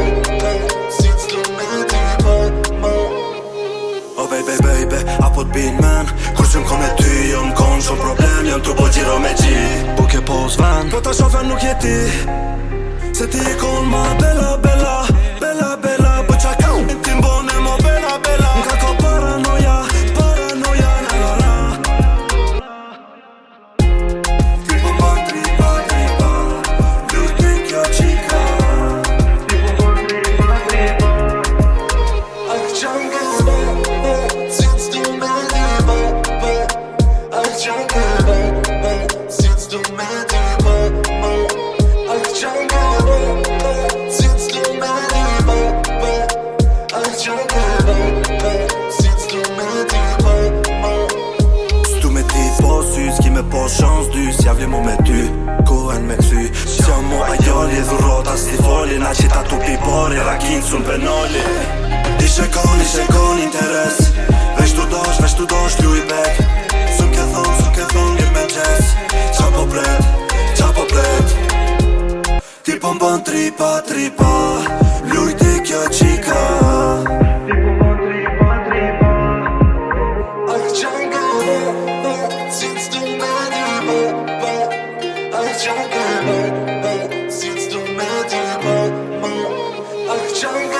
Të sitës të me Oh baby, baby, apo t'binë men Kërë shumë kone ty, jom jo konë shumë problem Jom t'rë po gjiro me ti, buke po zvan Po ta shofen nuk jeti, se ti i konë ma bella Bella, bella bela, bëqa po kaun Në tim bëne, mo Bella, bella Në kako paranoja, paranoja, na na na, na na, na na me po shans dy Si avli mu me ty, kohen me ty Si jam mu a joli, dhurota si foli Na që ta tupi pori, rakin sun penoli Ti shekon, ti shekon interes Vesh tu dosh, vesh tu dosh, ty i bek Su ke thon, su ke thon, gjer me gjes Qa po bret, qa po bret Ti pëmbën po tripa, tripa Lujti kjo qika jungle.